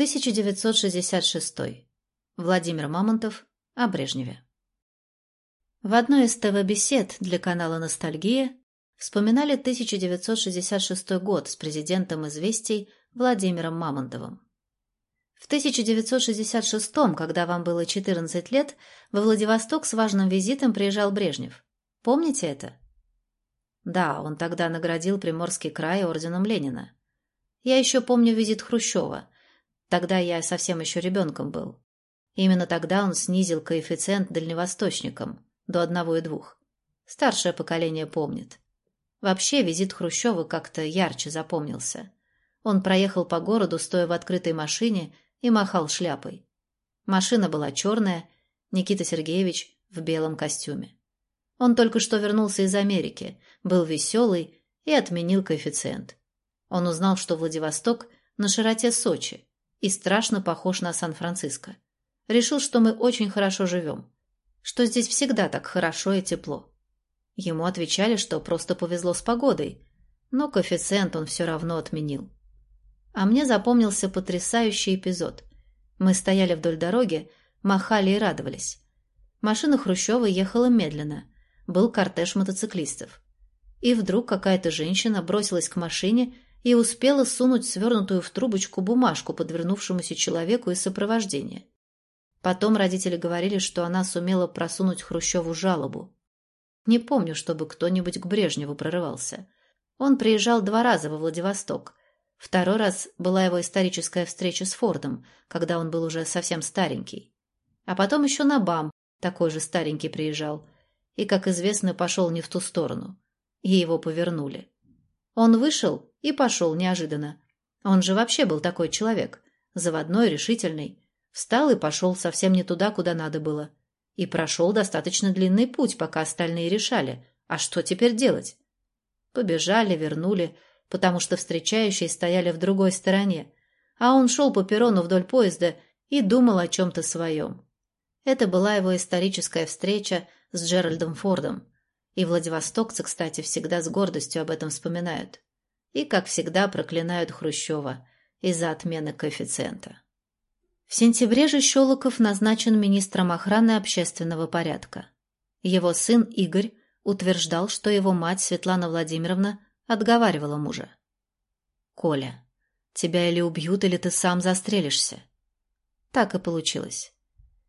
1966. Владимир Мамонтов о Брежневе. В одной из ТВ-бесед для канала «Ностальгия» вспоминали 1966 год с президентом «Известий» Владимиром Мамонтовым. В 1966, когда вам было 14 лет, во Владивосток с важным визитом приезжал Брежнев. Помните это? Да, он тогда наградил Приморский край орденом Ленина. Я еще помню визит Хрущева – Тогда я совсем еще ребенком был. Именно тогда он снизил коэффициент дальневосточникам до одного и двух. Старшее поколение помнит. Вообще визит Хрущева как-то ярче запомнился. Он проехал по городу, стоя в открытой машине, и махал шляпой. Машина была черная, Никита Сергеевич в белом костюме. Он только что вернулся из Америки, был веселый и отменил коэффициент. Он узнал, что Владивосток на широте Сочи, и страшно похож на Сан-Франциско. Решил, что мы очень хорошо живем, что здесь всегда так хорошо и тепло. Ему отвечали, что просто повезло с погодой, но коэффициент он все равно отменил. А мне запомнился потрясающий эпизод. Мы стояли вдоль дороги, махали и радовались. Машина Хрущева ехала медленно, был кортеж мотоциклистов. И вдруг какая-то женщина бросилась к машине и успела сунуть свернутую в трубочку бумажку подвернувшемуся человеку из сопровождения. Потом родители говорили, что она сумела просунуть Хрущеву жалобу. Не помню, чтобы кто-нибудь к Брежневу прорывался. Он приезжал два раза во Владивосток. Второй раз была его историческая встреча с Фордом, когда он был уже совсем старенький. А потом еще на БАМ такой же старенький приезжал. И, как известно, пошел не в ту сторону. И его повернули. Он вышел и пошел неожиданно. Он же вообще был такой человек. Заводной, решительный. Встал и пошел совсем не туда, куда надо было. И прошел достаточно длинный путь, пока остальные решали, а что теперь делать? Побежали, вернули, потому что встречающие стояли в другой стороне, а он шел по перрону вдоль поезда и думал о чем-то своем. Это была его историческая встреча с Джеральдом Фордом. И владивостокцы, кстати, всегда с гордостью об этом вспоминают и, как всегда, проклинают Хрущева из-за отмены коэффициента. В сентябре же Щелоков назначен министром охраны общественного порядка. Его сын Игорь утверждал, что его мать Светлана Владимировна отговаривала мужа. «Коля, тебя или убьют, или ты сам застрелишься». Так и получилось.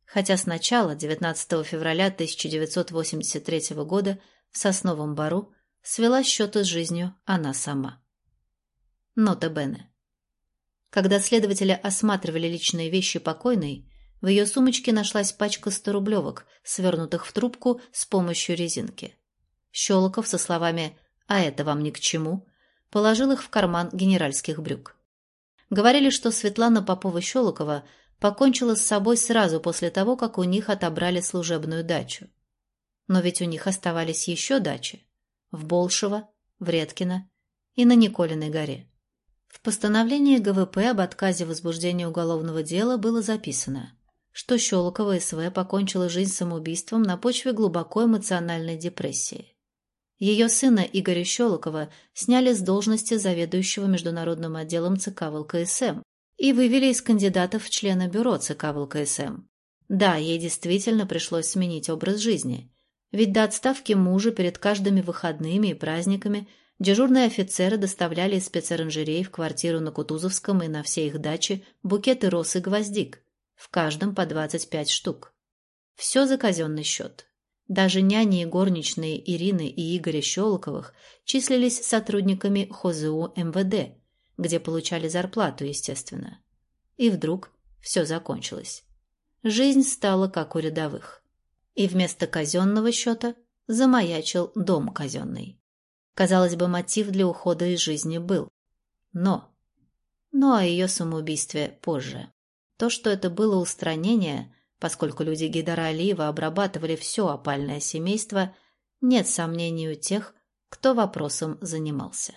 Хотя сначала, 19 февраля 1983 года, в Сосновом Бару свела счеты с жизнью она сама. Нота Бене. Когда следователи осматривали личные вещи покойной, в ее сумочке нашлась пачка сторублевок, свернутых в трубку с помощью резинки. Щелоков со словами «А это вам ни к чему» положил их в карман генеральских брюк. Говорили, что Светлана Попова-Щелокова покончила с собой сразу после того, как у них отобрали служебную дачу. Но ведь у них оставались еще дачи – в Болшево, в Редкино и на Николиной горе. В постановлении ГВП об отказе возбуждения уголовного дела было записано, что Щелокова СВ покончила жизнь самоубийством на почве глубоко эмоциональной депрессии. Ее сына Игоря Щелокова сняли с должности заведующего международным отделом ЦК ВЛКСМ и вывели из кандидатов в члены бюро ЦК ВЛКСМ. Да, ей действительно пришлось сменить образ жизни, ведь до отставки мужа перед каждыми выходными и праздниками – Дежурные офицеры доставляли из спецоранжерей в квартиру на Кутузовском и на все их даче букеты роз и гвоздик, в каждом по 25 штук. Все за казенный счет. Даже няни и горничные Ирины и Игоря Щелоковых числились сотрудниками ХОЗУ МВД, где получали зарплату, естественно. И вдруг все закончилось. Жизнь стала как у рядовых. И вместо казенного счета замаячил дом казенный. Казалось бы, мотив для ухода из жизни был. Но... Ну, о ее самоубийстве позже. То, что это было устранение, поскольку люди Гидара Алиева обрабатывали все опальное семейство, нет сомнений у тех, кто вопросом занимался.